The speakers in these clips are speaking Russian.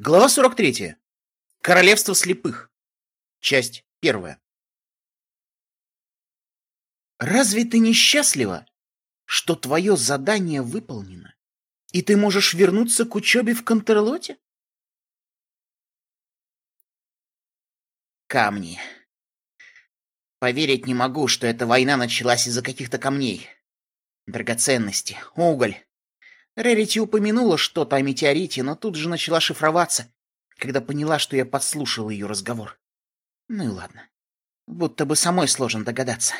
Глава 43. Королевство слепых. Часть первая. Разве ты несчастлива, что твое задание выполнено, и ты можешь вернуться к учебе в Контерлоте? Камни. Поверить не могу, что эта война началась из-за каких-то камней. Драгоценности, уголь, Рерити упомянула что-то о метеорите, но тут же начала шифроваться, когда поняла, что я подслушал ее разговор. Ну и ладно. Будто бы самой сложно догадаться.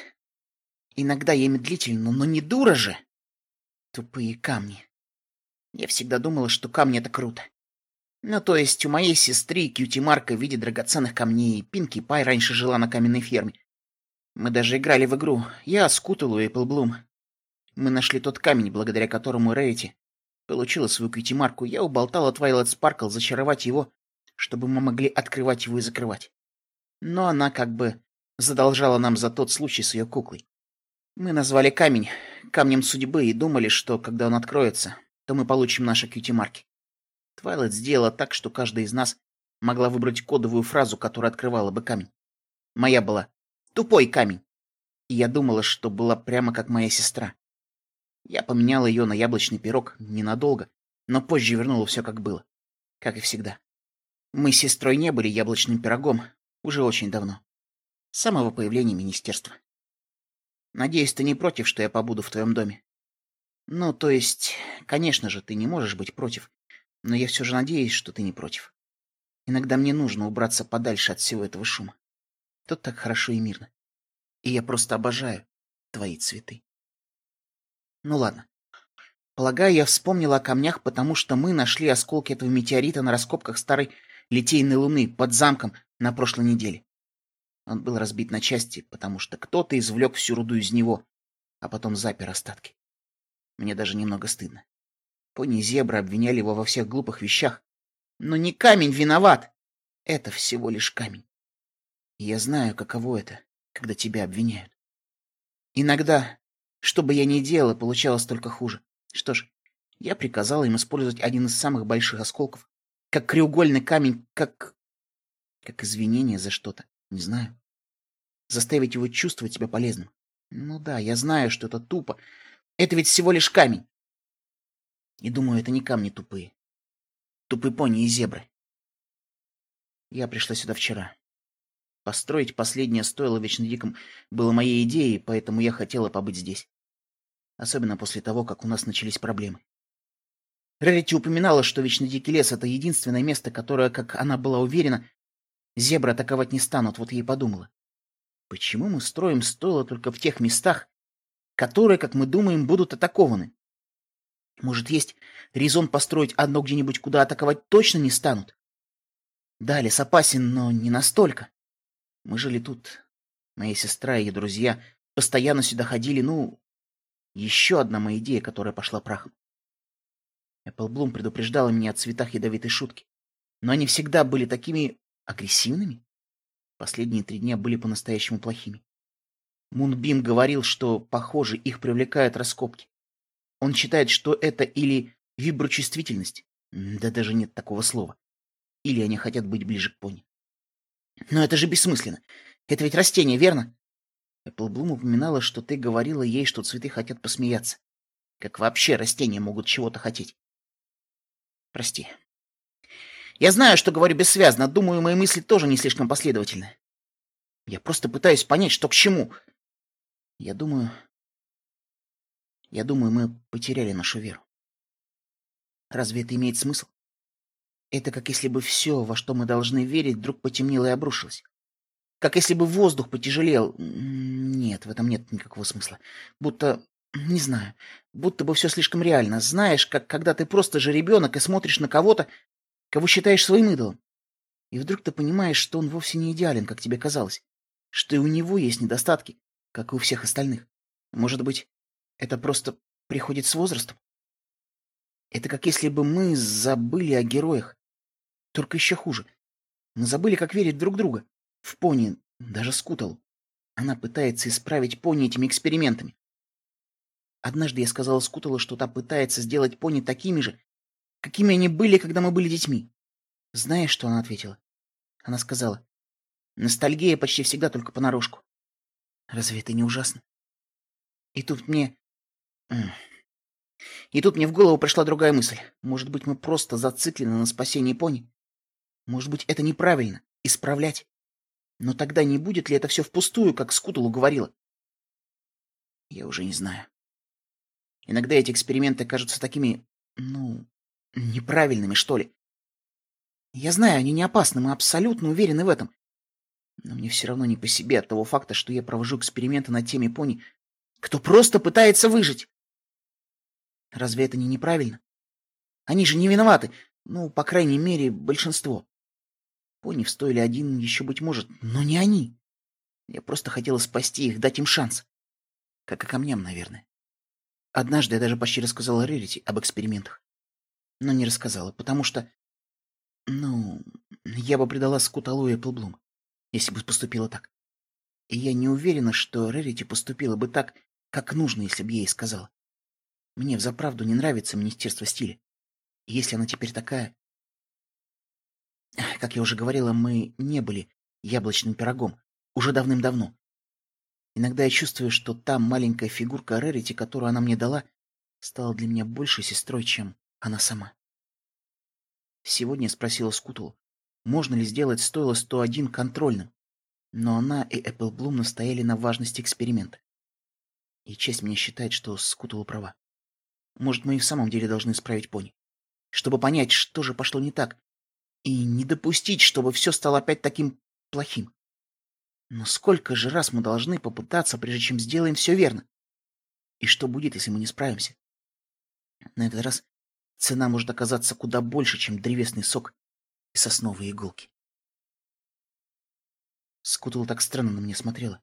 Иногда я медлительно, но не дура же. Тупые камни. Я всегда думала, что камни — это круто. Ну, то есть у моей сестры Кьюти Марка в виде драгоценных камней, Пинки Пай раньше жила на каменной ферме. Мы даже играли в игру. Я, Скуталу и Эпплблум. Мы нашли тот камень, благодаря которому Рарити получила свою кьюти-марку, я уболтала Твайлайт Спаркл зачаровать его, чтобы мы могли открывать его и закрывать. Но она как бы задолжала нам за тот случай с ее куклой. Мы назвали камень камнем судьбы и думали, что когда он откроется, то мы получим наши кьюти-марки. Твайлайт сделала так, что каждая из нас могла выбрать кодовую фразу, которая открывала бы камень. Моя была «тупой камень». И я думала, что была прямо как моя сестра. Я поменял ее на яблочный пирог ненадолго, но позже вернула все как было. Как и всегда. Мы с сестрой не были яблочным пирогом уже очень давно. С самого появления министерства. Надеюсь, ты не против, что я побуду в твоем доме? Ну, то есть, конечно же, ты не можешь быть против, но я все же надеюсь, что ты не против. Иногда мне нужно убраться подальше от всего этого шума. Тут так хорошо и мирно. И я просто обожаю твои цветы. Ну ладно. Полагаю, я вспомнила о камнях, потому что мы нашли осколки этого метеорита на раскопках старой литейной луны под замком на прошлой неделе. Он был разбит на части, потому что кто-то извлек всю руду из него, а потом запер остатки. Мне даже немного стыдно. Пони и зебра обвиняли его во всех глупых вещах. Но не камень виноват. Это всего лишь камень. И я знаю, каково это, когда тебя обвиняют. Иногда что бы я ни делала, получалось только хуже. Что ж, я приказала им использовать один из самых больших осколков, как краеугольный камень, как... как извинение за что-то. Не знаю. Заставить его чувствовать себя полезным. Ну да, я знаю, что это тупо. Это ведь всего лишь камень. И думаю, это не камни тупые. Тупые пони и зебры. Я пришла сюда вчера. Построить последнее стоило Вечно Диком было моей идеей, поэтому я хотела побыть здесь. Особенно после того, как у нас начались проблемы. Рарити упоминала, что Вечно Дикий лес — это единственное место, которое, как она была уверена, зебры атаковать не станут, вот ей подумала. Почему мы строим стоило только в тех местах, которые, как мы думаем, будут атакованы? Может, есть резон построить одно где-нибудь, куда атаковать точно не станут? Да, лес опасен, но не настолько. Мы жили тут. Моя сестра и ее друзья постоянно сюда ходили, ну... Еще одна моя идея, которая пошла прахом. Эпплблум предупреждала меня о цветах ядовитой шутки. Но они всегда были такими агрессивными. Последние три дня были по-настоящему плохими. Мунбим говорил, что, похоже, их привлекают раскопки. Он считает, что это или виброчувствительность, да даже нет такого слова, или они хотят быть ближе к пони. Но это же бессмысленно. Это ведь растение, верно? Эпплблум упоминала, что ты говорила ей, что цветы хотят посмеяться. Как вообще растения могут чего-то хотеть? Прости. Я знаю, что говорю бессвязно. Думаю, мои мысли тоже не слишком последовательны. Я просто пытаюсь понять, что к чему. Я думаю... Я думаю, мы потеряли нашу веру. Разве это имеет смысл? Это как если бы все, во что мы должны верить, вдруг потемнело и обрушилось. Как если бы воздух потяжелел. Нет, в этом нет никакого смысла. Будто... Не знаю. Будто бы все слишком реально. Знаешь, как когда ты просто же ребенок и смотришь на кого-то, кого считаешь своим идолом. И вдруг ты понимаешь, что он вовсе не идеален, как тебе казалось. Что и у него есть недостатки, как и у всех остальных. Может быть, это просто приходит с возрастом? Это как если бы мы забыли о героях, только еще хуже. Мы забыли, как верить друг друга. В пони, даже скутал. Она пытается исправить пони этими экспериментами. Однажды я сказала Скуталу, что та пытается сделать пони такими же, какими они были, когда мы были детьми. Знаешь, что она ответила? Она сказала, ностальгия почти всегда только понарошку. Разве это не ужасно? И тут мне... И тут мне в голову пришла другая мысль. Может быть, мы просто зациклены на спасении пони? Может быть, это неправильно — исправлять? Но тогда не будет ли это все впустую, как Скутулу говорила? Я уже не знаю. Иногда эти эксперименты кажутся такими, ну, неправильными, что ли. Я знаю, они не опасны, мы абсолютно уверены в этом. Но мне все равно не по себе от того факта, что я провожу эксперименты над теми пони, кто просто пытается выжить. Разве это не неправильно? Они же не виноваты. Ну, по крайней мере, большинство. Пони в один еще быть может, но не они. Я просто хотела спасти их, дать им шанс. Как и камням, наверное. Однажды я даже почти рассказала Рерити об экспериментах. Но не рассказала, потому что... Ну, я бы предала Скуталу и Эпплблум, если бы поступила так. И я не уверена, что Рерити поступила бы так, как нужно, если бы ей сказала. Мне взаправду не нравится Министерство стиля. И если она теперь такая... Как я уже говорила, мы не были яблочным пирогом. Уже давным-давно. Иногда я чувствую, что та маленькая фигурка Рерити, которую она мне дала, стала для меня большей сестрой, чем она сама. Сегодня спросила Скутулу, можно ли сделать стоило 101 контрольным, но она и Эпплблум настояли на важности эксперимента. И честь меня считает, что Скутула права. Может, мы и в самом деле должны исправить пони. Чтобы понять, что же пошло не так. И не допустить, чтобы все стало опять таким плохим. Но сколько же раз мы должны попытаться, прежде чем сделаем все верно? И что будет, если мы не справимся? На этот раз цена может оказаться куда больше, чем древесный сок и сосновые иголки. Скутала так странно на меня смотрела.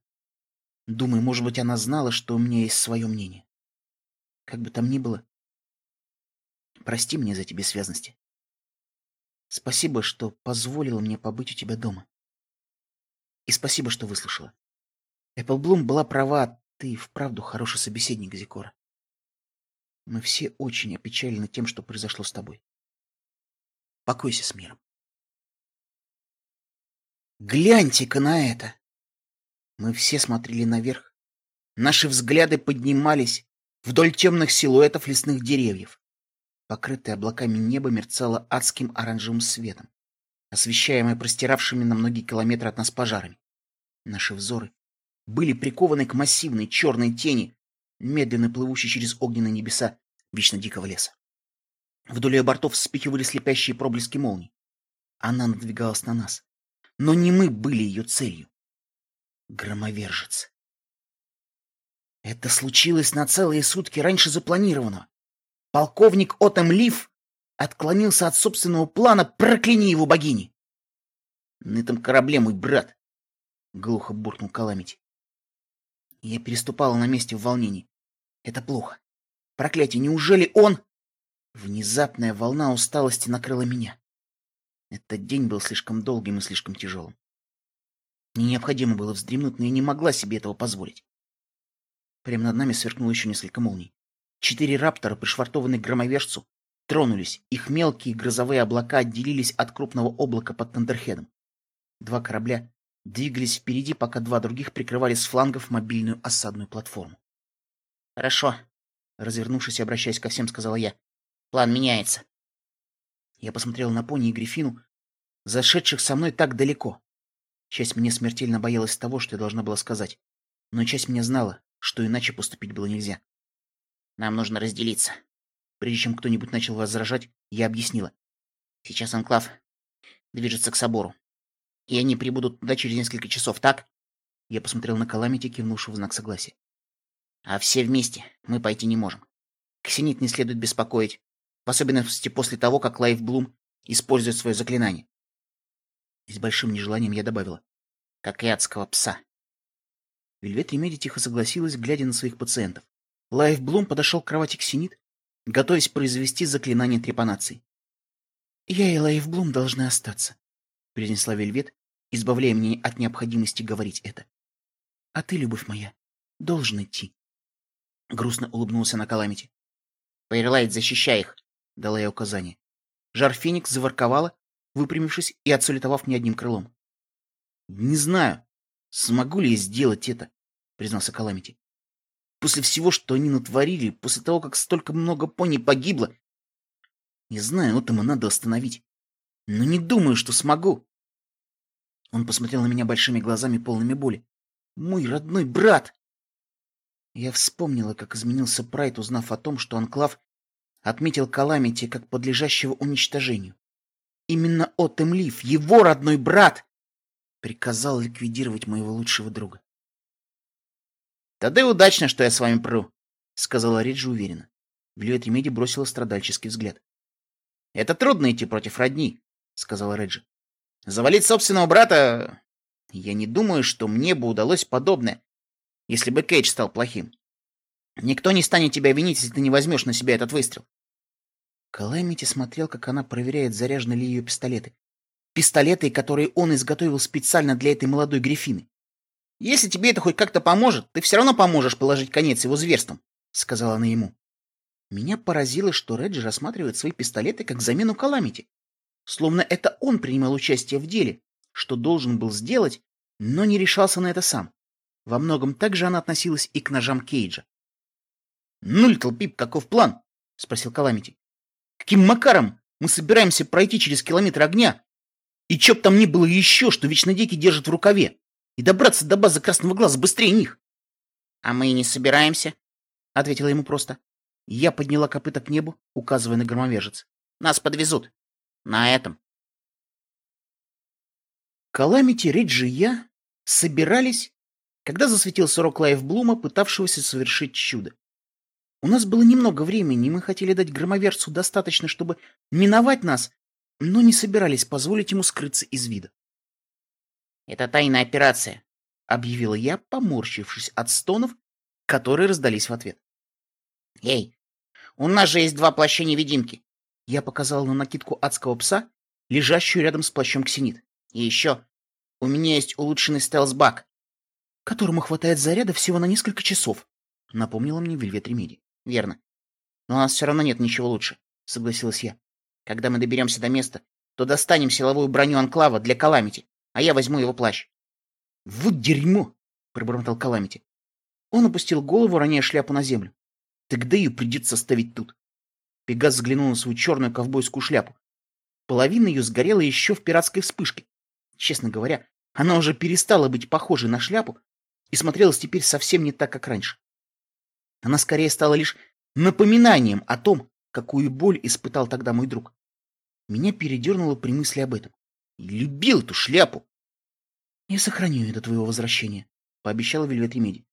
Думаю, может быть, она знала, что у меня есть свое мнение. Как бы там ни было, прости меня за эти бессвязности. Спасибо, что позволила мне побыть у тебя дома. И спасибо, что выслушала. Эпплблум была права, ты вправду хороший собеседник, Зикора. Мы все очень опечалены тем, что произошло с тобой. Покойся с миром. Гляньте-ка на это! Мы все смотрели наверх. Наши взгляды поднимались вдоль темных силуэтов лесных деревьев. Покрытое облаками небо мерцало адским оранжевым светом, освещаемое простиравшими на многие километры от нас пожарами. Наши взоры были прикованы к массивной черной тени, медленно плывущей через огненные небеса вечно дикого леса. Вдоль ее бортов вспыхивали слепящие проблески молний. Она надвигалась на нас. Но не мы были ее целью. Громовержец. Это случилось на целые сутки раньше запланированного. Полковник Отом Лив отклонился от собственного плана, прокляни его богини. На этом корабле мой брат, — глухо буркнул Каламити. Я переступала на месте в волнении. Это плохо. Проклятие, неужели он... Внезапная волна усталости накрыла меня. Этот день был слишком долгим и слишком тяжелым. Мне необходимо было вздремнуть, но я не могла себе этого позволить. Прямо над нами сверкнуло еще несколько молний. Четыре раптора, пришвартованные к громовержцу, тронулись. Их мелкие грозовые облака отделились от крупного облака под Тандерхедом. Два корабля двигались впереди, пока два других прикрывали с флангов мобильную осадную платформу. «Хорошо», — развернувшись и обращаясь ко всем, сказала я. «План меняется». Я посмотрел на пони и Грифину, зашедших со мной так далеко. Часть меня смертельно боялась того, что я должна была сказать, но часть меня знала, что иначе поступить было нельзя. Нам нужно разделиться. Прежде чем кто-нибудь начал возражать, я объяснила. Сейчас Анклав движется к собору. И они прибудут туда через несколько часов, так? Я посмотрела на Каламити, кивнувшего в знак согласия. А все вместе мы пойти не можем. Ксенит не следует беспокоить, в особенности после того, как Лайф Блум использует свое заклинание. И с большим нежеланием я добавила. Как и адского пса. Вельвет Ремеди тихо согласилась, глядя на своих пациентов. Лайф Блум подошел к кровати Ксенит, готовясь произвести заклинание трепанации. «Я и Лайф Блум должны остаться», — произнесла Вельвет, избавляя меня от необходимости говорить это. «А ты, любовь моя, должен идти». Грустно улыбнулась она Каламити. «Пайрлайт, защищай их!» — дала я указание. Жар-феникс заворковала, выпрямившись и отсалютовав мне одним крылом. «Не знаю, смогу ли я сделать это», — признался Каламити. «После всего, что они натворили, после того, как столько много пони погибло, не знаю, Отома надо остановить, но не думаю, что смогу». Он посмотрел на меня большими глазами, полными боли. «Мой родной брат!» Я вспомнила, как изменился Прайд, узнав о том, что Анклав отметил Каламити как подлежащего уничтожению. Именно Отем Лив, его родной брат, приказал ликвидировать моего лучшего друга. «Тогда и удачно, что я с вами пру», — сказала Риджи уверенно. Вильвет Ремеди бросила страдальческий взгляд. «Это трудно идти против родни», — сказала Реджи. «Завалить собственного брата... Я не думаю, что мне бы удалось подобное, если бы Кейдж стал плохим. Никто не станет тебя винить, если ты не возьмешь на себя этот выстрел. Каламити смотрел, как она проверяет, заряжены ли ее пистолеты. Пистолеты, которые он изготовил специально для этой молодой грифины. «Если тебе это хоть как-то поможет, ты все равно поможешь положить конец его зверствам», — сказала она ему. Меня поразило, что Реджи рассматривает свои пистолеты как замену Каламити. Словно это он принимал участие в деле, что должен был сделать, но не решался на это сам. Во многом так же она относилась и к ножам Кейджа. «Ну, Литл Пип, каков план?» — спросил Каламити. Каким макаром мы собираемся пройти через километр огня? И чё б там ни было еще, что вечно Дикий держит в рукаве, и добраться до базы Красного Глаза быстрее них? — А мы и не собираемся, — ответила ему просто. Я подняла копыта к небу, указывая на громовержец. — Нас подвезут. На этом. Каламити, Риджи и я собирались, когда засветился рог Лайф Блума, пытавшегося совершить чудо. У нас было немного времени, и мы хотели дать громовержцу достаточно, чтобы миновать нас, но не собирались позволить ему скрыться из вида. «Это тайная операция», — объявила я, поморщившись от стонов, которые раздались в ответ. «Эй, у нас же есть два плаща-невидимки!» Я показал на накидку адского пса, лежащую рядом с плащом ксенит. «И еще, у меня есть улучшенный стелс-бак, которому хватает заряда всего на несколько часов», — напомнила мне Вельвет Ремеди. Верно. Но у нас все равно нет ничего лучше, согласилась я. Когда мы доберемся до места, то достанем силовую броню Анклава для Каламити, а я возьму его плащ. Вот дерьмо! пробормотал Каламити. Он опустил голову, роняя шляпу на землю. Тогда ее придется ставить тут. Пегас взглянул на свою черную ковбойскую шляпу. Половина ее сгорела еще в пиратской вспышке. Честно говоря, она уже перестала быть похожей на шляпу и смотрелась теперь совсем не так, как раньше. Она скорее стала лишь напоминанием о том, какую боль испытал тогда мой друг. Меня передернуло при мысли об этом. Любил эту шляпу. Я сохраню ее до твоего возвращения, пообещала Вельвет Ремеди.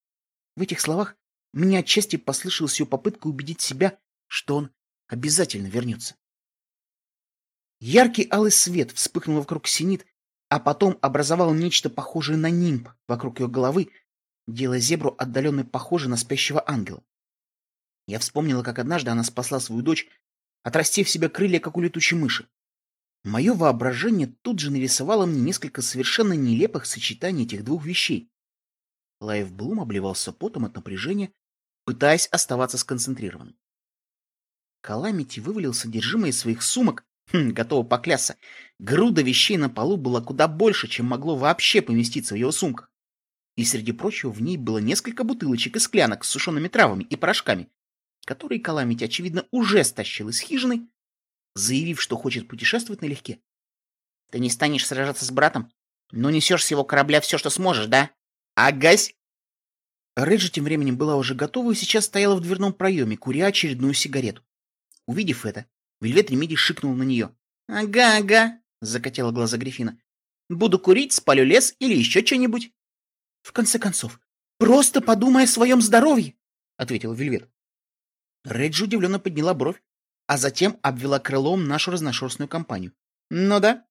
В этих словах мне отчасти послышалась ее попытка убедить себя, что он обязательно вернется. Яркий алый свет вспыхнул вокруг синит, а потом образовал нечто похожее на нимб вокруг ее головы, делая зебру отдаленно похожей на спящего ангела. Я вспомнила, как однажды она спасла свою дочь, отрастив себе крылья, как у летучей мыши. Мое воображение тут же нарисовало мне несколько совершенно нелепых сочетаний этих двух вещей. Лайв Блум обливался потом от напряжения, пытаясь оставаться сконцентрированным. Каламити вывалил содержимое своих сумок, хм, готово поклясться. Груда вещей на полу была куда больше, чем могло вообще поместиться в его сумках. И, среди прочего, в ней было несколько бутылочек и склянок с сушеными травами и порошками, которые Каламити, очевидно, уже стащил из хижины, заявив, что хочет путешествовать налегке. «Ты не станешь сражаться с братом, но несешь с его корабля все, что сможешь, да? Агась!» Реджи тем временем была уже готова и сейчас стояла в дверном проеме, куря очередную сигарету. Увидев это, Вельвет Ремиди шикнул на нее. «Ага, ага», — закатила глаза Грифина. «Буду курить, спалю лес или еще что-нибудь». В конце концов, просто подумай о своем здоровье, ответил Вельвет. Реджи удивленно подняла бровь, а затем обвела крылом нашу разношерстную компанию. Ну да,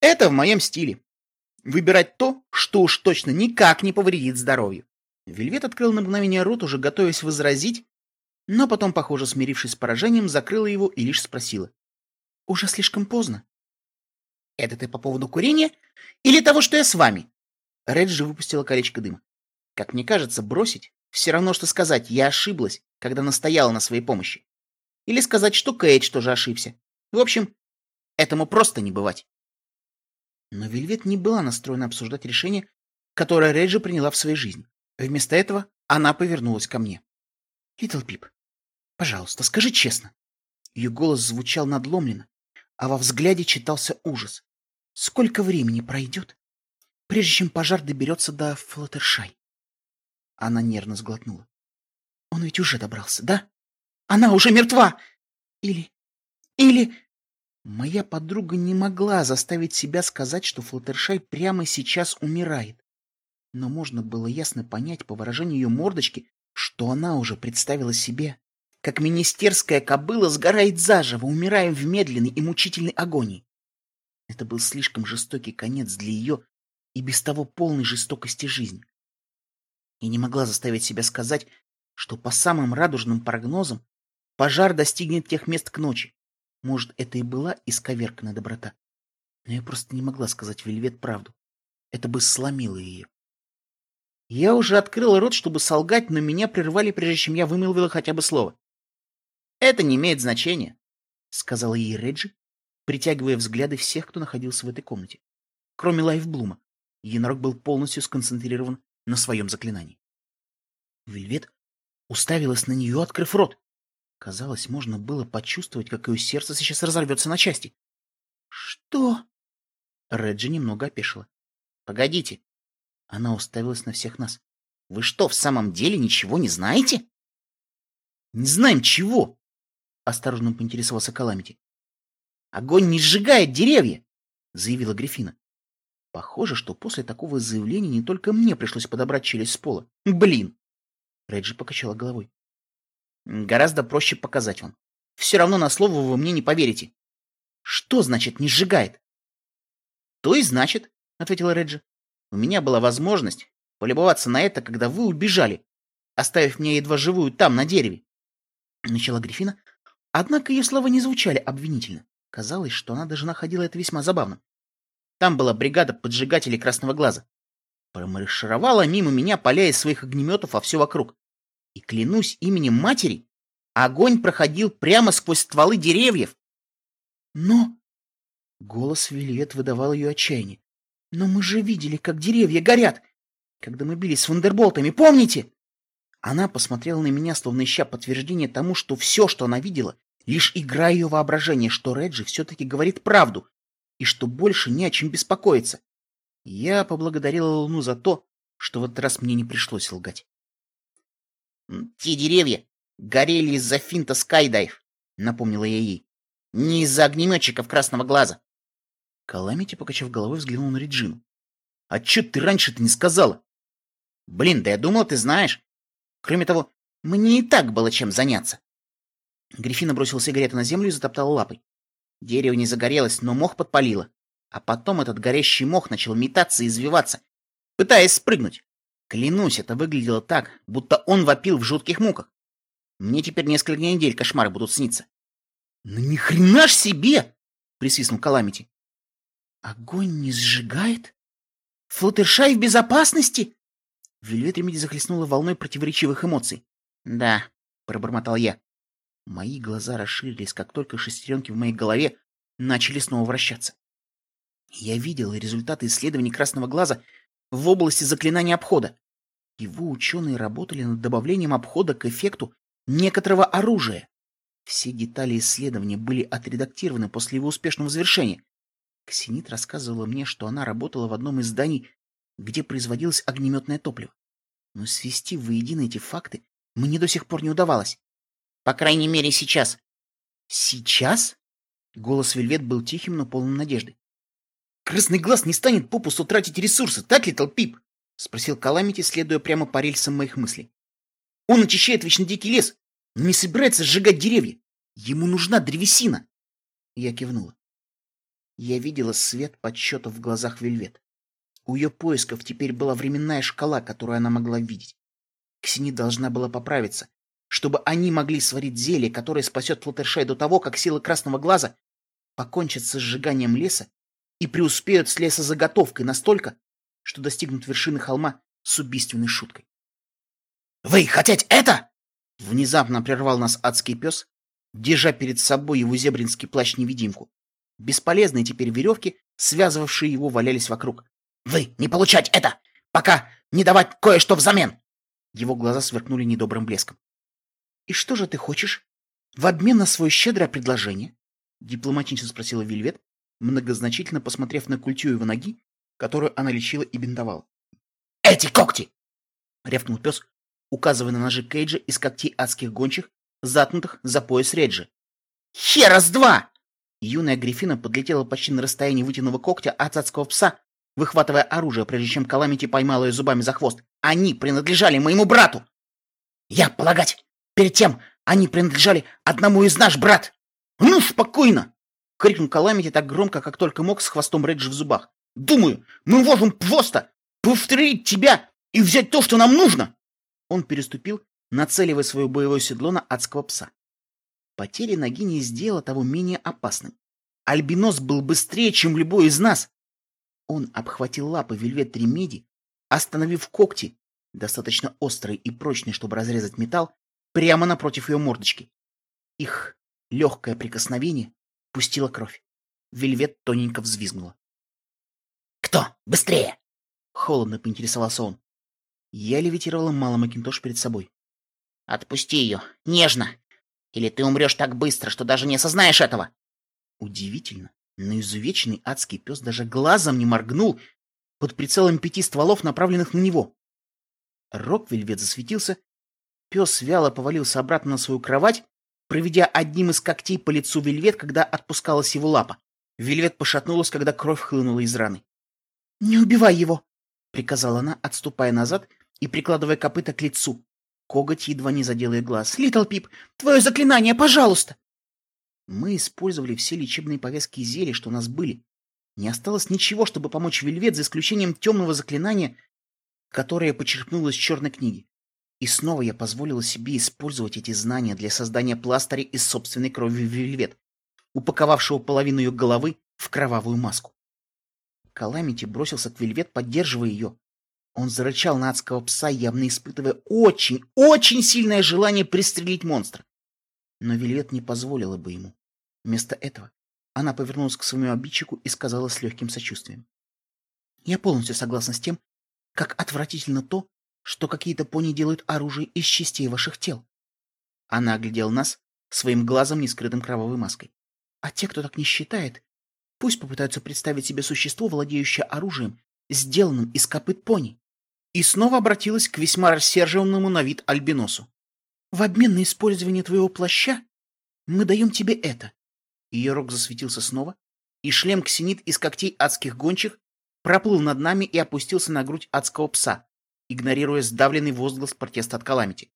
это в моем стиле. Выбирать то, что уж точно никак не повредит здоровью. Вельвет открыл на мгновение рот, уже готовясь возразить, но потом, похоже, смирившись с поражением, закрыла его и лишь спросила. «Уже слишком поздно». «Это ты по поводу курения или того, что я с вами?» Реджи выпустила колечко дыма. Как мне кажется, бросить все равно, что сказать «я ошиблась», когда настояла на своей помощи. Или сказать, что Кейдж тоже ошибся. В общем, этому просто не бывать. Но Вельвет не была настроена обсуждать решение, которое Реджи приняла в своей жизни. Вместо этого она повернулась ко мне. «Литл Пип, пожалуйста, скажи честно». Ее голос звучал надломленно, а во взгляде читался ужас. «Сколько времени пройдет, прежде чем пожар доберется до Флаттершай?» Она нервно сглотнула. «Он ведь уже добрался, да? Она уже мертва! Или... или...» Моя подруга не могла заставить себя сказать, что Флаттершай прямо сейчас умирает. Но можно было ясно понять по выражению ее мордочки, что она уже представила себе, как министерская кобыла сгорает заживо, умирая в медленной и мучительной агонии. Это был слишком жестокий конец для ее и без того полной жестокости жизни. И не могла заставить себя сказать, что по самым радужным прогнозам пожар достигнет тех мест к ночи. Может, это и была исковерканная доброта. Но я просто не могла сказать Вельвет правду. Это бы сломило ее. Я уже открыл рот, чтобы солгать, но меня прервали, прежде чем я вымолвила хотя бы слово. «Это не имеет значения», — сказала ей Реджи, притягивая взгляды всех, кто находился в этой комнате. Кроме Лайфблума, единорог был полностью сконцентрирован на своем заклинании. Вельвет уставилась на нее, открыв рот. Казалось, можно было почувствовать, как ее сердце сейчас разорвется на части. «Что?» Реджи немного опешила. «Погодите». Она уставилась на всех нас. «Вы что, в самом деле ничего не знаете?» «Не знаем чего?» Осторожно поинтересовался Каламити. «Огонь не сжигает деревья!» Заявила Грифина. Похоже, что после такого заявления не только мне пришлось подобрать челюсть с пола. Блин! Реджи покачала головой. Гораздо проще показать вам. Все равно на слово вы мне не поверите. Что значит не сжигает? То и значит, ответила Реджи. У меня была возможность полюбоваться на это, когда вы убежали, оставив меня едва живую там, на дереве. Начала Грифина, однако ее слова не звучали обвинительно. Казалось, что она даже находила это весьма забавным. Там была бригада поджигателей красного глаза. Промаршировала мимо меня, поля из своих огнеметов, а все вокруг. И клянусь именем матери, огонь проходил прямо сквозь стволы деревьев. Но... Голос Вильет выдавал ее отчаяние. Но мы же видели, как деревья горят, когда мы бились с вандерболтами, помните? Она посмотрела на меня, словно ища подтверждение тому, что все, что она видела, лишь игра ее воображения, что Реджи все-таки говорит правду, и что больше не о чем беспокоиться. Я поблагодарила Луну за то, что в этот раз мне не пришлось лгать. Те деревья горели из-за финта Скайдайв, напомнила я ей. Не из-за огнеметчиков красного глаза. Каламити, покачав головой, взглянул на Реджину. А чё ты раньше-то не сказала? Блин, да я думал, ты знаешь. Кроме того, мне и так было чем заняться. Грифина бросила сигарету на землю и затоптала лапой. Дерево не загорелось, но мох подпалило. А потом этот горящий мох начал метаться и извиваться, пытаясь спрыгнуть. Клянусь, это выглядело так, будто он вопил в жутких муках. Мне теперь несколько недель кошмары будут сниться. — Ну ни хрена ж себе! — присвистнул Каламити. — Огонь не сжигает? Флуттершай в безопасности? Вельвет Ремиди захлестнула волной противоречивых эмоций. — Да, — пробормотал я. Мои глаза расширились, как только шестеренки в моей голове начали снова вращаться. Я видел результаты исследований красного глаза в области заклинания обхода. Его ученые работали над добавлением обхода к эффекту некоторого оружия. Все детали исследования были отредактированы после его успешного завершения. Ксенит рассказывала мне, что она работала в одном из зданий, где производилось огнеметное топливо. Но свести воедино эти факты мне до сих пор не удавалось. По крайней мере, сейчас. Сейчас? Голос Вельвет был тихим, но полным надежды. Красный глаз не станет попусту тратить ресурсы, так ли, Толпип? — спросил Каламити, следуя прямо по рельсам моих мыслей. «Он очищает вечно дикий лес, но не собирается сжигать деревья. Ему нужна древесина!» Я кивнула. Я видела свет подсчетов в глазах Вельвет. У ее поисков теперь была временная шкала, которую она могла видеть. Ксени должна была поправиться, чтобы они могли сварить зелье, которое спасет Флаттершай до того, как силы Красного Глаза покончат с сжиганием леса и преуспеют с лесозаготовкой настолько, что достигнут вершины холма с убийственной шуткой. «Вы хотите это?» Внезапно прервал нас адский пес, держа перед собой его зебринский плащ-невидимку. Бесполезные теперь веревки, связывавшие его, валялись вокруг. «Вы не получать это, пока не давать кое-что взамен!» Его глаза сверкнули недобрым блеском. «И что же ты хочешь? В обмен на свое щедрое предложение?» Дипломатично спросила Вильвет, многозначительно посмотрев на культю его ноги, которую она лечила и бинтовала. «Эти когти!» — рявкнул пес, указывая на ножи Кейджа из когтей адских гончих, затнутых за пояс Реджи. «Херас два!» Юная Гриффина подлетела почти на расстояние вытянутого когтя от адского пса, выхватывая оружие, прежде чем Каламити поймала ее зубами за хвост. «Они принадлежали моему брату!» «Я полагать, перед тем они принадлежали одному из наш брат!» «Ну, спокойно!» — крикнул Каламити так громко, как только мог, с хвостом Реджи в зубах. «Думаю, мы можем просто повторить тебя и взять то, что нам нужно!» Он переступил, нацеливая свое боевое седло на адского пса. Потеря ноги не сделала того менее опасным. Альбинос был быстрее, чем любой из нас. Он обхватил лапы вельвет Ремеди, остановив когти, достаточно острые и прочные, чтобы разрезать металл, прямо напротив ее мордочки. Их легкое прикосновение пустило кровь. Вельвет тоненько взвизгнула. «Кто? Быстрее!» — холодно поинтересовался он. Я левитировала Мала Макинтош перед собой. «Отпусти ее! Нежно! Или ты умрешь так быстро, что даже не осознаешь этого!» Удивительно, но изувеченный адский пес даже глазом не моргнул под прицелом пяти стволов, направленных на него. Рок Вельвет засветился, пес вяло повалился обратно на свою кровать, проведя одним из когтей по лицу Вельвет, когда отпускалась его лапа. Вельвет пошатнулась, когда кровь хлынула из раны. «Не убивай его!» — приказала она, отступая назад и прикладывая копыта к лицу. Коготь едва не задел ей глаз. «Литл Пип, твое заклинание, пожалуйста!» Мы использовали все лечебные повязки и зелья, что у нас были. Не осталось ничего, чтобы помочь Вельвет, за исключением темного заклинания, которое почерпнуло из черной книги. И снова я позволила себе использовать эти знания для создания пластыря из собственной крови Вельвет, упаковавшего половину ее головы в кровавую маску. Каламити бросился к Вельвет, поддерживая ее, он зарычал на адского пса, явно испытывая очень, очень сильное желание пристрелить монстра. Но Вильвет не позволила бы ему. Вместо этого она повернулась к своему обидчику и сказала с легким сочувствием. «Я полностью согласна с тем, как отвратительно то, что какие-то пони делают оружие из частей ваших тел». Она оглядела нас своим глазом, не скрытым кровавой маской. «А те, кто так не считает, пусть попытаются представить себе существо, владеющее оружием, сделанным из копыт пони и снова обратилась к весьма рассерженному на вид альбиносу. «В обмен на использование твоего плаща мы даем тебе это». Ее рог засветился снова, и шлем ксенит из когтей адских гончих проплыл над нами и опустился на грудь адского пса, игнорируя сдавленный возглас протеста от Каламити.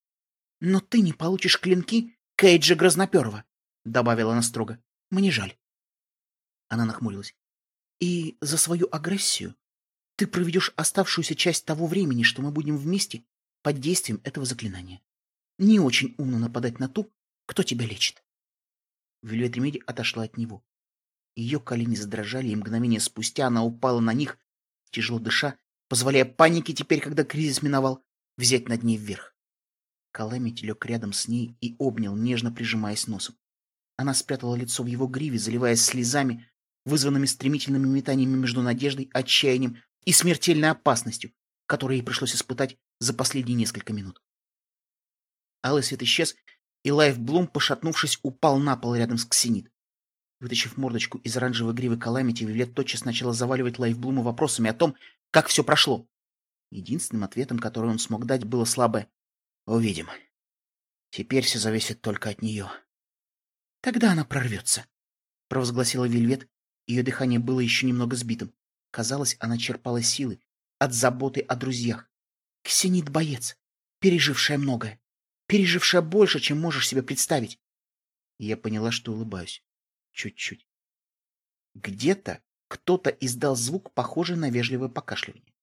«Но ты не получишь клинки Кейджа Грозноперова», — добавила она строго. «Мне жаль». Она нахмурилась. «И за свою агрессию ты проведешь оставшуюся часть того времени, что мы будем вместе, под действием этого заклинания. Не очень умно нападать на ту, кто тебя лечит. Вильвет Ремеди отошла от него. Ее колени задрожали, и мгновение спустя она упала на них, тяжело дыша, позволяя панике теперь, когда кризис миновал, взять над ней верх. Каламити лег рядом с ней и обнял, нежно прижимаясь носом. Она спрятала лицо в его гриве, заливаясь слезами, вызванными стремительными метаниями между надеждой, отчаянием и смертельной опасностью, которую ей пришлось испытать за последние несколько минут. Алый свет исчез, и Лайф Блум, пошатнувшись, упал на пол рядом с Ксенит. Вытащив мордочку из оранжевой гривы Каламити, Вельвет тотчас начала заваливать Лайф Блума вопросами о том, как все прошло. Единственным ответом, который он смог дать, было слабое «Увидим. Теперь все зависит только от нее». «Тогда она прорвется», — провозгласила Вильвет. Ее дыхание было еще немного сбитым. Казалось, она черпала силы от заботы о друзьях. Ксенит боец, пережившая многое, пережившая больше, чем можешь себе представить. Я поняла, что улыбаюсь. Чуть-чуть. Где-то кто-то издал звук, похожий на вежливое покашливание.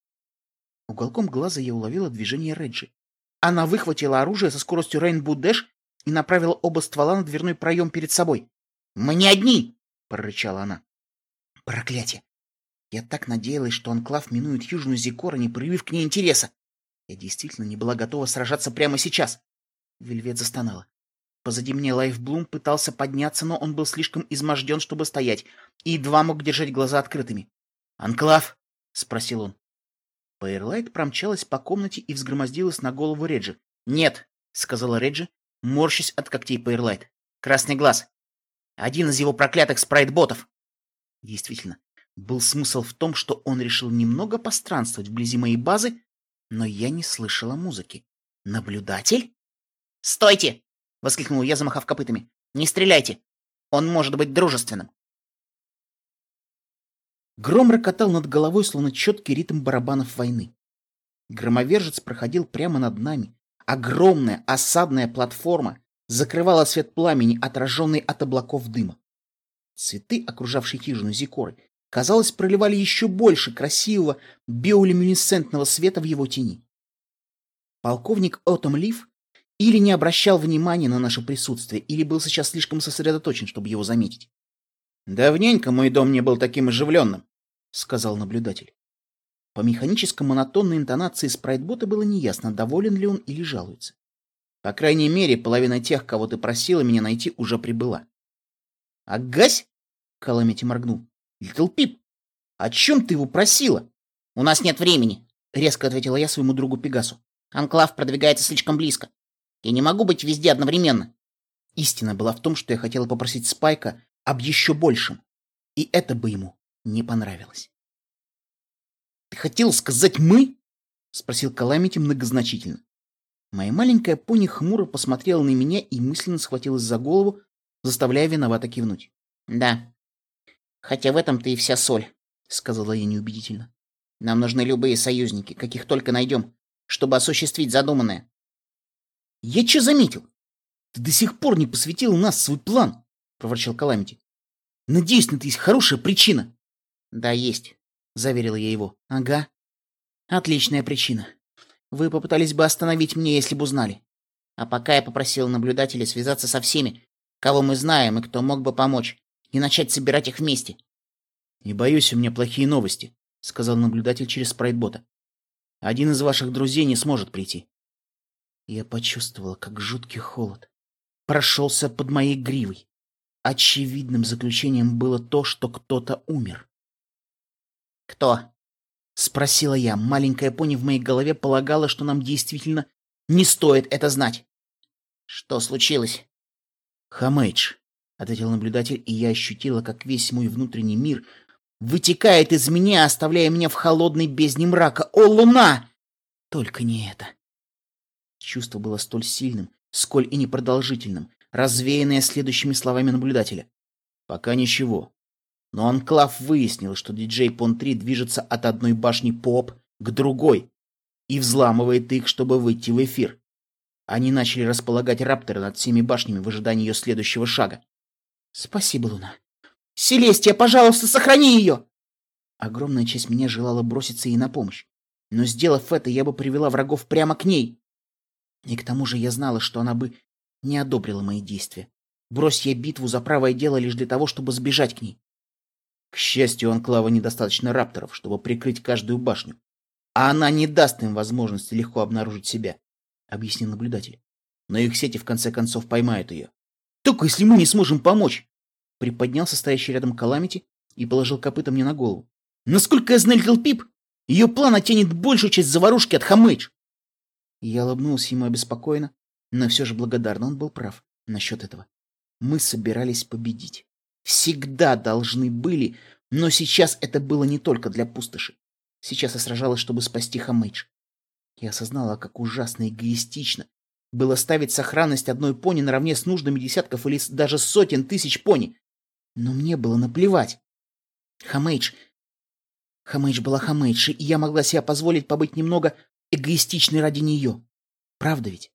Уголком глаза я уловила движение Реджи. Она выхватила оружие со скоростью Рейнбу Дэш и направила оба ствола на дверной проем перед собой. «Мы не одни!» — прорычала она. «Проклятие! Я так надеялась, что Анклав минует Южную Зикора, не проявив к ней интереса. Я действительно не была готова сражаться прямо сейчас. Вельвет застонала. Позади меня Лайфблум пытался подняться, но он был слишком изможден, чтобы стоять, и едва мог держать глаза открытыми. «Анклав?» — спросил он. Пайрлайт промчалась по комнате и взгромоздилась на голову Риджи. «Нет», — сказала Риджи, морщась от когтей Пайрлайт. «Красный глаз. Один из его проклятых спрайтботов». Действительно, был смысл в том, что он решил немного постранствовать вблизи моей базы, но я не слышала музыки. «Наблюдатель?» «Стойте!» — воскликнул я, замахав копытами. «Не стреляйте! Он может быть дружественным!» Гром рокотал над головой, словно четкий ритм барабанов войны. Громовержец проходил прямо над нами. Огромная осадная платформа закрывала свет пламени, отраженный от облаков дыма. Цветы, окружавшие хижину Зикоры, казалось, проливали еще больше красивого биолюминесцентного света в его тени. Полковник Отом Лив или не обращал внимания на наше присутствие, или был сейчас слишком сосредоточен, чтобы его заметить. «Давненько мой дом не был таким оживленным», — сказал наблюдатель. По механической монотонной интонации спрайтбота было неясно, доволен ли он или жалуется. По крайней мере, половина тех, кого ты просила меня найти, уже прибыла. «Агась?» — Каламити моргнул. «Литл Пип, о чем ты его просила?» «У нас нет времени», — резко ответила я своему другу Пегасу. «Анклав продвигается слишком близко. Я не могу быть везде одновременно». Истина была в том, что я хотела попросить Спайка об еще большем, и это бы ему не понравилось. «Ты хотел сказать «мы»?» — спросил Каламити многозначительно. Моя маленькая пони хмуро посмотрела на меня и мысленно схватилась за голову, заставляя виновато кивнуть. «Да. Хотя в этом-то и вся соль», — сказала я неубедительно. «Нам нужны любые союзники, каких только найдем, чтобы осуществить задуманное». «Я что заметил? Ты до сих пор не посвятил нас свой план!» — проворчал Каламити. «Надеюсь, на это есть хорошая причина». «Да, есть», — заверила я его. «Ага. Отличная причина. Вы попытались бы остановить меня, если бы узнали. А пока я попросил наблюдателей связаться со всеми, кого мы знаем и кто мог бы помочь, и начать собирать их вместе». «Не боюсь, у меня плохие новости», — сказал наблюдатель через спрайтбота. «Один из ваших друзей не сможет прийти». Я почувствовала, как жуткий холод прошелся под моей гривой. Очевидным заключением было то, что кто-то умер. «Кто?» — спросила я. Маленькая пони в моей голове полагала, что нам действительно не стоит это знать. «Что случилось?» «Хамэйдж», — ответил наблюдатель, и я ощутила, как весь мой внутренний мир вытекает из меня, оставляя меня в холодной бездне мрака. «О, луна!» Только не это. Чувство было столь сильным, сколь и непродолжительным, развеянное следующими словами наблюдателя. Пока ничего. Но Анклав выяснил, что диджей Пон-3 движется от одной башни Поп к другой и взламывает их, чтобы выйти в эфир. Они начали располагать рапторы над всеми башнями в ожидании ее следующего шага. «Спасибо, Луна. Селестия, пожалуйста, сохрани ее!» Огромная часть меня желала броситься ей на помощь. Но, сделав это, я бы привела врагов прямо к ней. И к тому же я знала, что она бы не одобрила мои действия. Брось я битву за правое дело лишь для того, чтобы сбежать к ней. К счастью, у Анклава недостаточно рапторов, чтобы прикрыть каждую башню. А она не даст им возможности легко обнаружить себя, — объяснил наблюдатель. Но их сети в конце концов поймают ее. Только если мы не сможем помочь! Приподнялся стоящий рядом Каламити и положил копыта мне на голову. Насколько я знаю Литл Пип, ее план оттянет большую часть заварушки от Хамэйдж. Я улыбнулся ему обеспокоенно, но все же благодарно, он был прав насчет этого. Мы собирались победить. Всегда должны были, но сейчас это было не только для пустоши. Сейчас я сражалась, чтобы спасти Хамэйдж. Я осознала, как ужасно эгоистично было ставить сохранность одной пони наравне с нуждами десятков или даже сотен тысяч пони. Но мне было наплевать. Хамэйдж... Хамэйдж была Хамэйдж, и я могла себе позволить побыть немного эгоистичной ради нее. Правда ведь?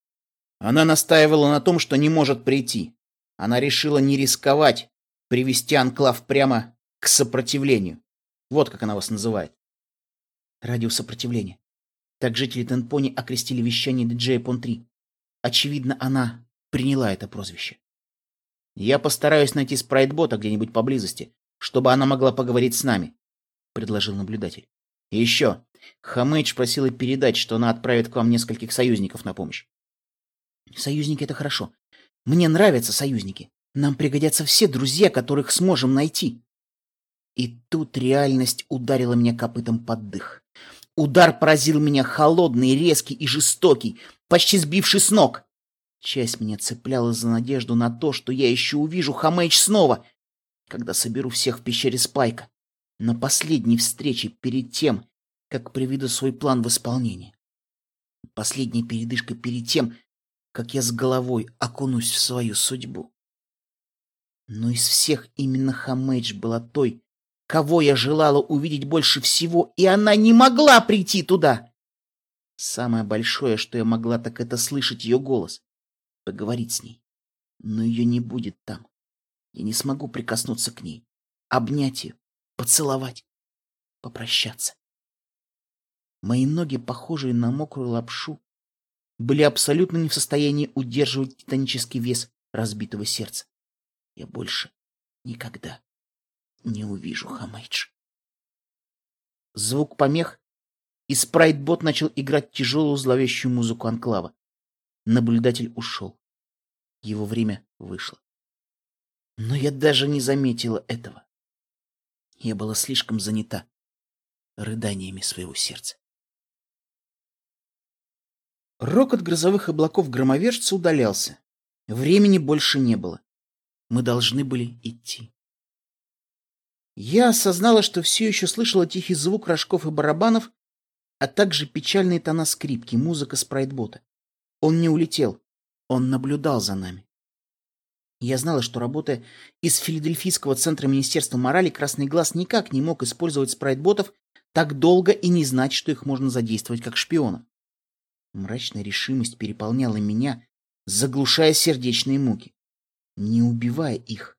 Она настаивала на том, что не может прийти. Она решила не рисковать, привести анклав прямо к сопротивлению. Вот как она вас называет. Радио сопротивления. Так жители Тенпони окрестили вещание диджея Пон-3. Очевидно, она приняла это прозвище. Я постараюсь найти спрайтбота где-нибудь поблизости, чтобы она могла поговорить с нами, — предложил наблюдатель. И еще, Хамэйдж просила передать, что она отправит к вам нескольких союзников на помощь. Союзники — это хорошо. Мне нравятся союзники. Нам пригодятся все друзья, которых сможем найти. И тут реальность ударила меня копытом под дых. Удар поразил меня холодный, резкий и жестокий, почти сбивший с ног. Часть меня цеплялась за надежду на то, что я еще увижу Хамэйч снова, когда соберу всех в пещере Спайка. На последней встрече перед тем, как приведу свой план в исполнение. Последняя передышка перед тем, как я с головой окунусь в свою судьбу. Но из всех именно Хамэйдж была той, кого я желала увидеть больше всего, и она не могла прийти туда. Самое большое, что я могла, так это слышать ее голос, поговорить с ней. Но ее не будет там. Я не смогу прикоснуться к ней, обнять ее, поцеловать, попрощаться. Мои ноги, похожие на мокрую лапшу, были абсолютно не в состоянии удерживать титанический вес разбитого сердца. Я больше никогда не увижу Хамейдж. Звук помех, и спрайтбот начал играть тяжелую зловещую музыку анклава. Наблюдатель ушел. Его время вышло. Но я даже не заметила этого. Я была слишком занята рыданиями своего сердца. Рокот грозовых облаков громовержца удалялся. Времени больше не было. Мы должны были идти. Я осознала, что все еще слышала тихий звук рожков и барабанов, а также печальные тона скрипки, музыка спрайтбота. Он не улетел, он наблюдал за нами. Я знала, что, работая из Филадельфийского центра Министерства морали, Красный Глаз никак не мог использовать спрайтботов так долго и не знать, что их можно задействовать как шпионов. Мрачная решимость переполняла меня, заглушая сердечные муки. Не убивая их,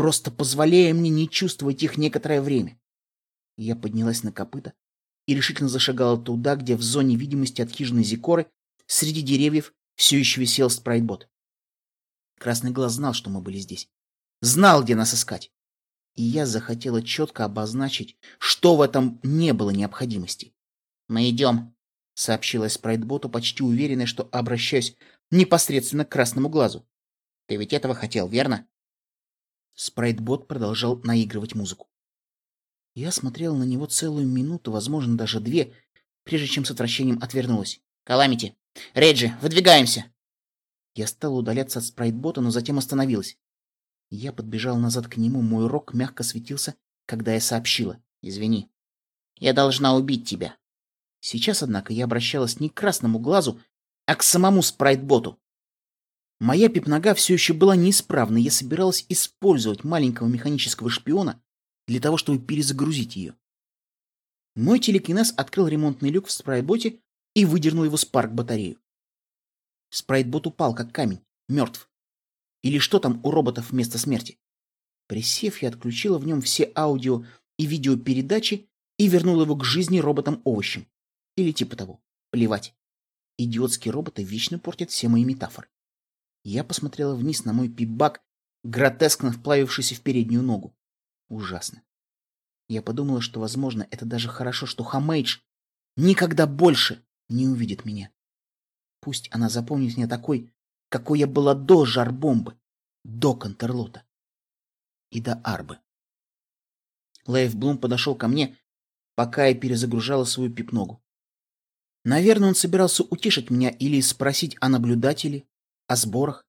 просто позволяя мне не чувствовать их некоторое время. Я поднялась на копыта и решительно зашагала туда, где в зоне видимости от хижины Зикоры среди деревьев все еще висел спрайтбот. Красный глаз знал, что мы были здесь. Знал, где нас искать. И я захотела четко обозначить, что в этом не было необходимости. «Мы идем», сообщила спрайтботу, почти уверенная, что обращаюсь непосредственно к красному глазу. Ты ведь этого хотел, верно? Спрайтбот продолжал наигрывать музыку. Я смотрела на него целую минуту, возможно, даже две, прежде чем с отвращением отвернулась. «Каламити! Реджи, выдвигаемся!» Я стала удаляться от спрайтбота, но затем остановилась. Я подбежал назад к нему, мой рог мягко светился, когда я сообщила. «Извини, я должна убить тебя». Сейчас, однако, я обращалась не к красному глазу, а к самому спрайтботу. Моя пипнога все еще была неисправной, я собиралась использовать маленького механического шпиона для того, чтобы перезагрузить ее. Мой телекинез открыл ремонтный люк в спрайтботе и выдернул его с парк-батарею. Спрайтбот упал, как камень, мертв. Или что там у роботов вместо смерти? Присев, я отключила в нем все аудио и видеопередачи и вернула его к жизни роботом-овощем. Или типа того. Плевать. Идиотские роботы вечно портят все мои метафоры. Я посмотрела вниз на мой пипбак, гротескно вплавившийся в переднюю ногу. Ужасно. Я подумала, что, возможно, это даже хорошо, что Хамейдж никогда больше не увидит меня. Пусть она запомнит меня такой, какой я была до жар-бомбы, до Контерлота и до Арбы. Лейв Блум подошел ко мне, пока я перезагружала свою пипногу. Наверное, он собирался утешить меня или спросить о наблюдателе, о сборах.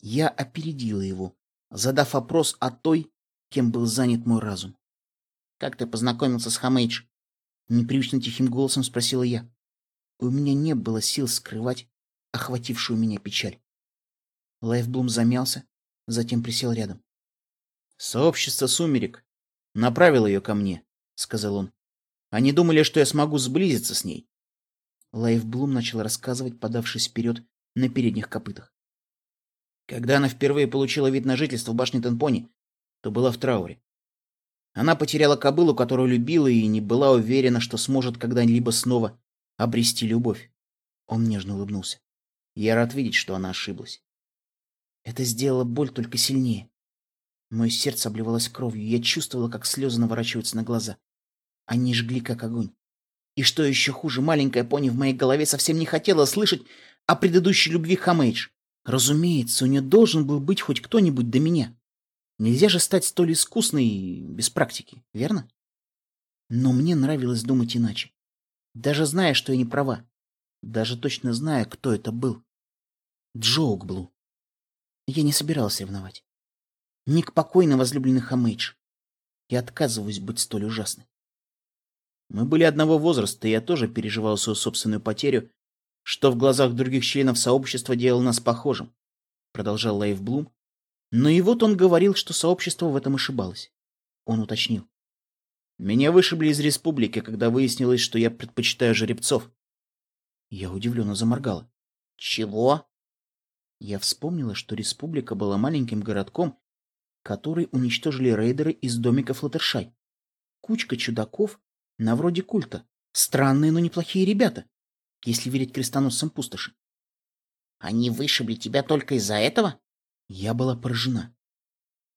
Я опередила его, задав вопрос о той, кем был занят мой разум. «Как ты познакомился с Хамейдж?» Непривычно тихим голосом спросила я. У меня не было сил скрывать охватившую меня печаль. Лайфблум замялся, затем присел рядом. «Сообщество сумерек направило ее ко мне», — сказал он. «Они думали, что я смогу сблизиться с ней. Лайфблум начал рассказывать, подавшись вперед на передних копытах. Когда она впервые получила вид на жительство в башне Тенпони, то была в трауре. Она потеряла кобылу, которую любила, и не была уверена, что сможет когда-либо снова обрести любовь. Он нежно улыбнулся. Я рад видеть, что она ошиблась. Это сделало боль только сильнее. Мое сердце обливалось кровью, я чувствовала, как слезы наворачиваются на глаза. Они жгли, как огонь. И что еще хуже, маленькая пони в моей голове совсем не хотела слышать о предыдущей любви Хамейдж. Разумеется, у нее должен был быть хоть кто-нибудь до меня. Нельзя же стать столь искусной без практики, верно? Но мне нравилось думать иначе. Даже зная, что я не права. Даже точно зная, кто это был. Джоук Блу. Я не собирался ревновать. Ник покойно возлюбленный Хамейдж. Я отказываюсь быть столь ужасной. Мы были одного возраста, и я тоже переживал свою собственную потерю, что в глазах других членов сообщества делало нас похожим, продолжал Лайв Блум. Но и вот он говорил, что сообщество в этом ошибалось. Он уточнил. Меня вышибли из республики, когда выяснилось, что я предпочитаю жеребцов. Я удивленно заморгала. Чего? Я вспомнила, что республика была маленьким городком, который уничтожили рейдеры из домика Флаттершай. Кучка чудаков, на вроде культа. Странные, но неплохие ребята, если верить крестоносцам пустоши. Они вышибли тебя только из-за этого? Я была поражена.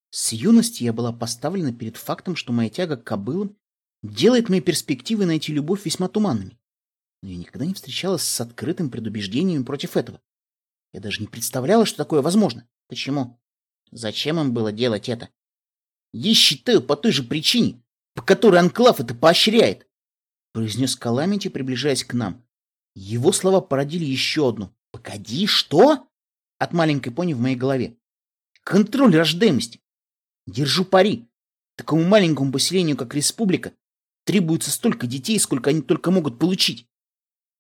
С юности я была поставлена перед фактом, что моя тяга к кобылам делает мои перспективы найти любовь весьма туманными. Но я никогда не встречалась с открытым предубеждением против этого. Я даже не представляла, что такое возможно. Почему? Зачем им было делать это? Я считаю по той же причине, по которой Анклав это поощряет, произнес Каламити, приближаясь к нам. Его слова породили еще одну. Погоди, что? От маленькой пони в моей голове. Контроль рождаемости. Держу пари. Такому маленькому поселению, как республика, требуется столько детей, сколько они только могут получить.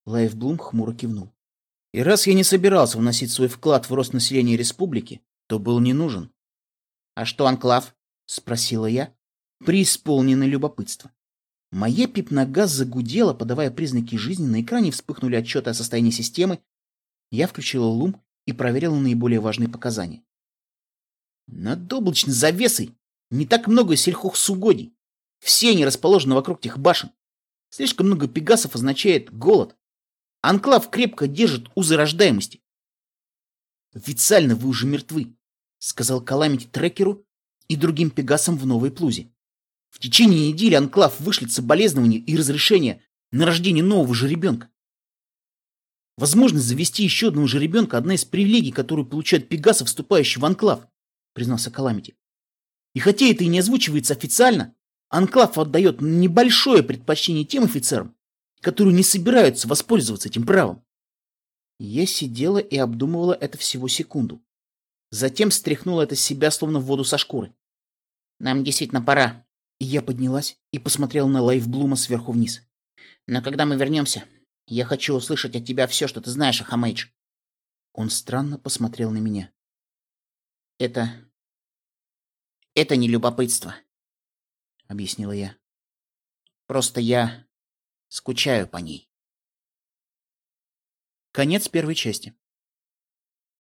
Лайфблум хмуро кивнул. И раз я не собирался вносить свой вклад в рост населения республики, то был не нужен. — А что анклав? — спросила я, преисполненный любопытства. Моя пипнога загудела, подавая признаки жизни, на экране вспыхнули отчеты о состоянии системы. Я включила лум и проверила наиболее важные показания. Над облачной завесой не так много сельхозугодий. Все они расположены вокруг тех башен. Слишком много пегасов означает голод. Анклав крепко держит узы рождаемости. «Официально вы уже мертвы», — сказал Каламити трекеру и другим пегасам в новой плузе. В течение недели Анклав вышлет соболезнования и разрешение на рождение нового же ребенка. Возможность завести еще одного же ребенка – одна из привилегий, которую получают пегасы, вступающие в Анклав, признался Каламити. И хотя это и не озвучивается официально, Анклав отдает небольшое предпочтение тем офицерам, которые не собираются воспользоваться этим правом. Я сидела и обдумывала это всего секунду. Затем стряхнула это с себя, словно в воду со шкуры. «Нам действительно пора», я поднялась и посмотрела на Лайфблума сверху вниз. «Но когда мы вернемся, я хочу услышать от тебя все, что ты знаешь о Хамейдж». Он странно посмотрел на меня. «Это... это не любопытство», — объяснила я. «Просто я скучаю по ней». Конец первой части.